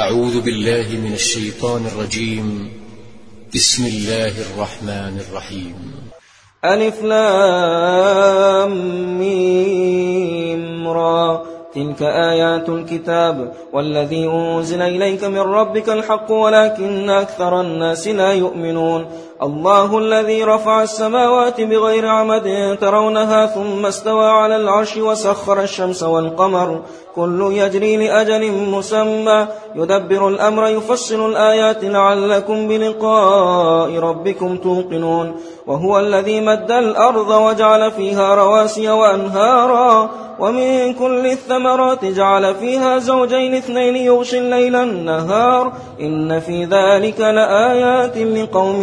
أعوذ بالله من الشيطان الرجيم. بسم الله الرحمن الرحيم. ألف لام ميم را. تلك آيات الكتاب والذي أنزل إليك من ربك الحق ولكن أكثر الناس لا يؤمنون. الله الذي رفع السماوات بغير عمد ترونها ثم استوى على العرش وسخر الشمس والقمر. كل يجري لأجل مسمى. يدبر الأمر يفصل الآيات لعلكم بلقاء ربكم توقنون. وهو الذي مد الأرض وجعل فيها رواسي وأنهارا. ومن كل الثمرات جعل فيها زوجين اثنين يغشي الليل النهار. إن في ذلك لآيات لقوم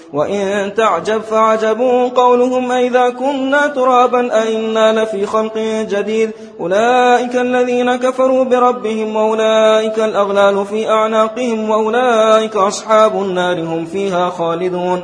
وإن تعجب فعجب قولهم أئذا كنا ترابا أئنا لفي خلق جديد أولئك الذين كفروا بربهم وأولئك الأغلال في أعناقهم وأولئك أصحاب النار هم فيها خالدون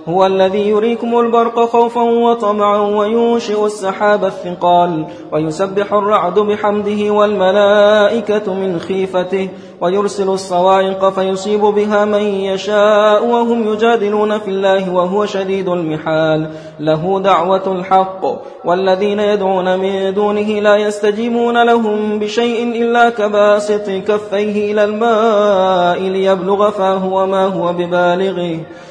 هو الذي يريكم البرق خوفا وطمعا وينشئ السحاب الثقال ويسبح الرعد بحمده والملائكة من خيفته ويرسل الصواعق فيصيب بها من يشاء وهم يجادلون في الله وهو شديد المحال له دعوة الحق والذين يدعون من دونه لا يستجيبون لهم بشيء إلا كباسط كفيه إلى الماء ليبلغ فاه وما هو ببالغه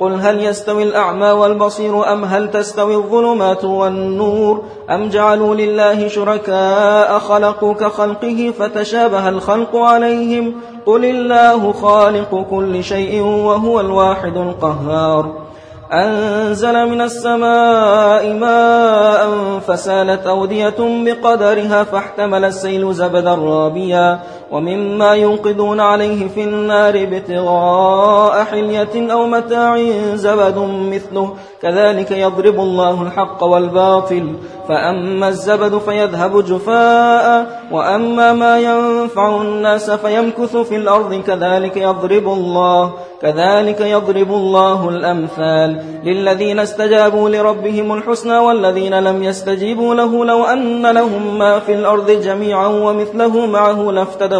قل هل يستوي الأعمى والبصير أم هل تستوي الظلمات والنور أم جعلوا لله شركاء خلقوا كخلقه فتشابه الخلق عليهم قل الله خالق كل شيء وهو الواحد القهار أنزل من السماء ماء فسالت أودية بقدرها فاحتمل السيل زبدا رابيا ومما ينقذون عليه في النار ابتغاء حلية أو متاع زبد مثله. كذلك يضرب الله الحق والباطل. فأما الزبد فيذهب جفاء وأما ما ينفع الناس فيمكث في الأرض. كذلك يضرب الله كذلك يضرب الله الأمثال. للذين استجابوا لربهم الحسنى والذين لم يستجيبوا له لو أن لهم ما في الأرض جميعا ومثله معه لافتدوا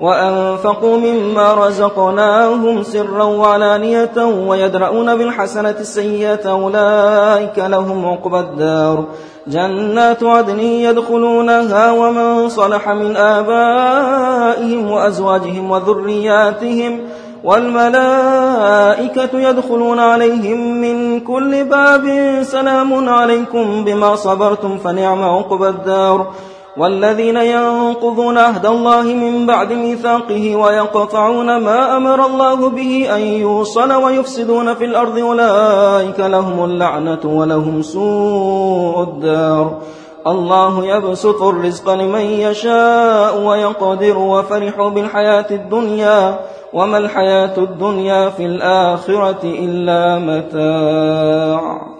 وأنفقوا مما رزقناهم سرا وعلانية ويدرؤون بالحسنة السيئة أولئك لهم عقبى الدار. جنات عدن يدخلونها ومن صلح من آبائهم وأزواجهم وذرياتهم والملائكة يدخلون عليهم من كل باب. سلام عليكم بما صبرتم فنعم عقبى الدار. والذين ينقضون عهد الله من بعد ميثاقه ويقطعون ما أمر الله به أن يوصل ويفسدون في الأرض أولئك لهم اللعنة ولهم سوء الدار. الله يبسط الرزق لمن يشاء ويقدر وفرحوا بالحياة الدنيا. وما الحياة الدنيا في الآخرة إلا متاع.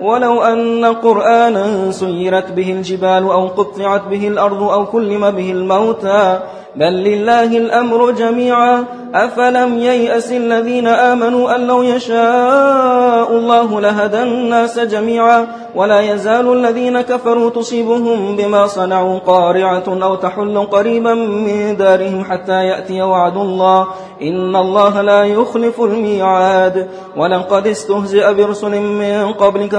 ولو أن قرآنا سيرت به الجبال أو قطعت به الأرض أو كلم به الموتى. بل لله الأمر جميعا. أفلم ييأس الذين آمنوا أن لو يشاء الله لهدى الناس جميعا. ولا يزال الذين كفروا تصيبهم بما صنعوا قارعة أو تحل قريبا من دارهم حتى يأتي وعد الله. إن الله لا يخلف الميعاد. ولقد استهزئ برسل من قبلك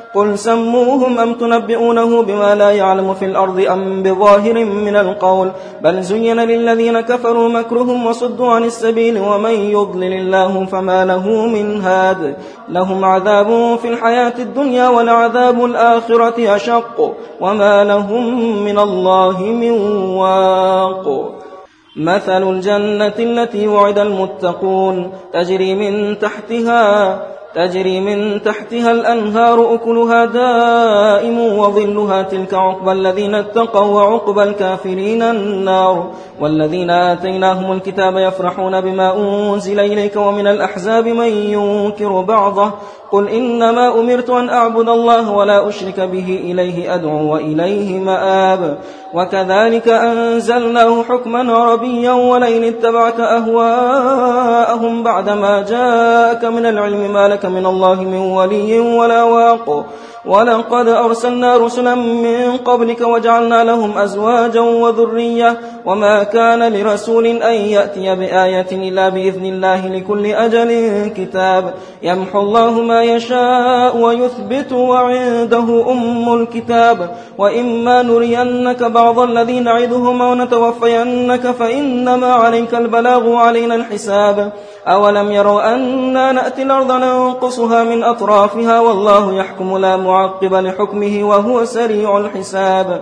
قل سموهم أم تنبئونه بما لا يعلم في الأرض أم بظاهر من القول بل زين للذين كفروا مكرهم وصدوا عن السبيل ومن يضلل الله فما له من هاد لهم عذاب في الحياة الدنيا ولعذاب الآخرة أشق وما لهم من الله من واق. مثل الجنة التي وعد المتقون تجري من تحتها تجري من تحتها الأنهار أكلها دائم وظلها تلك عقبى الذين اتقوا وعقبى الكافرين النار والذين آتيناهم الكتاب يفرحون بما أنزل إليك ومن الأحزاب من ينكر بعضه قل إنما أمرت أن أعبد الله ولا أشرك به إليه أدعو وإليه مآب وكذلك أنزلناه حكما عربيا ولئن اتبعت أهواءهم بعدما جاءك من العلم ما لك من الله من ولي ولا واق. ولقد أرسلنا رسلا من قبلك وجعلنا لهم أزواجا وذرية وما كان لرسول أن يأتي بآية إلا بإذن الله لكل أجل كتاب يمحو الله ما يشاء ويثبت وعنده أم الكتاب وإما نرينك بعض الذي نعدهم أو نتوفينك فإنما عليك البلاغ وعلينا الحساب أولم يروا أنا نأتي الأرض ننقصها من أطرافها والله يحكم لا معقب لحكمه وهو سريع الحساب